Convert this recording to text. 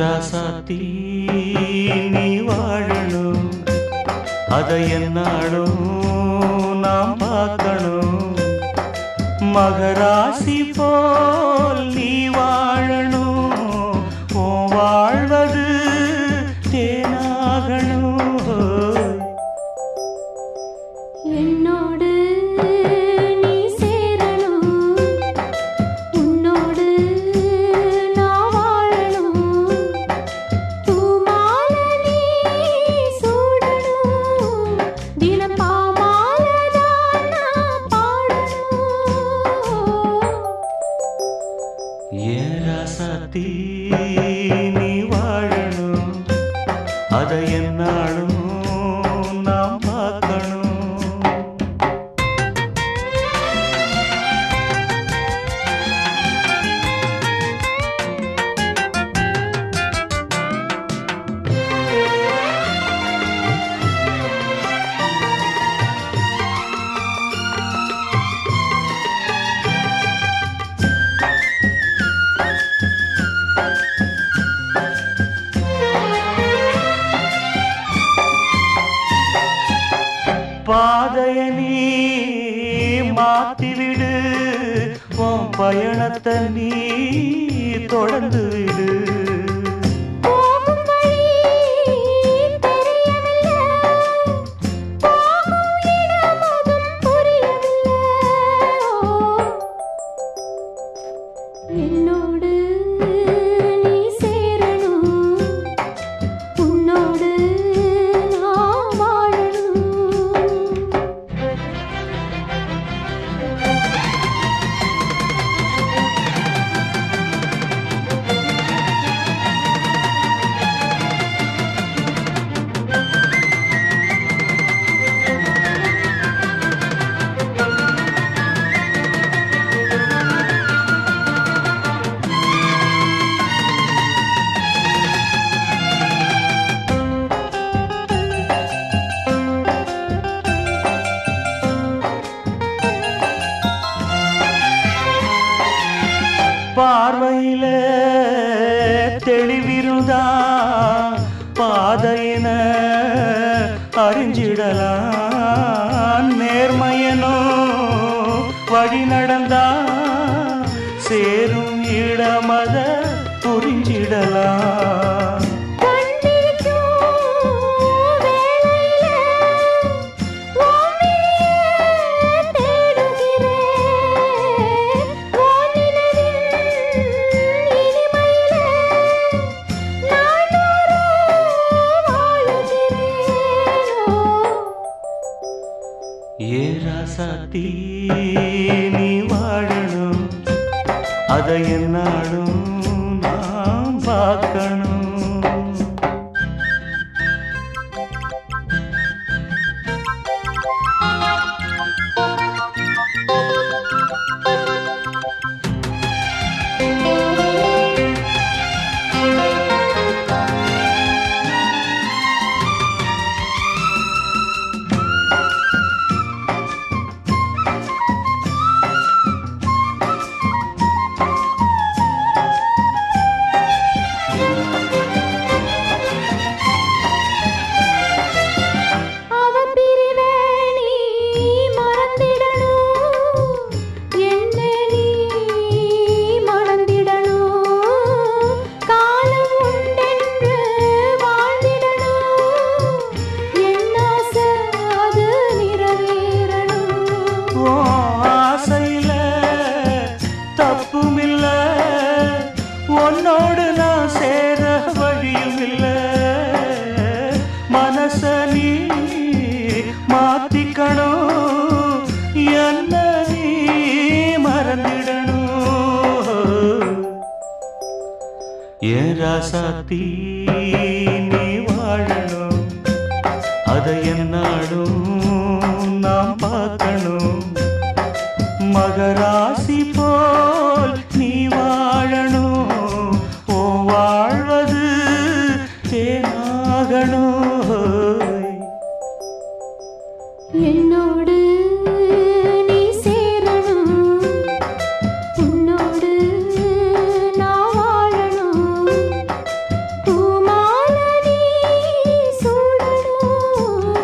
ராசாத்தி நீ வாழணும் அதை என்னாலும் நாம் பார்க்கணும் மகராசி போல் ஏன் நீ வாழணும். அதை என்னாலும் பாதைய நீ மாத்திவிடு உன் பயணத்தை நீ தொடர்ந்து பாதையில தெளிவிருந்தா பாதையின அறிஞ்சிடலாம். நேர்மையனோ வழி நடந்தா சேரும் இடமத புரிஞ்சிடலாம். சத்தி நீ வாழணும். அதை என்னாலும் மனச நீ மாத்திக்கணும் என்ன நீ மறந்திடணும் என் ராசாத்தி நீ வாழணும் அதை என்னாடும் நாம் பார்க்கணும் மகராசி போ என்னோடு நீ சேரணும். உன்னோடு நான் வாழணும். பூமால நீ சூடணும்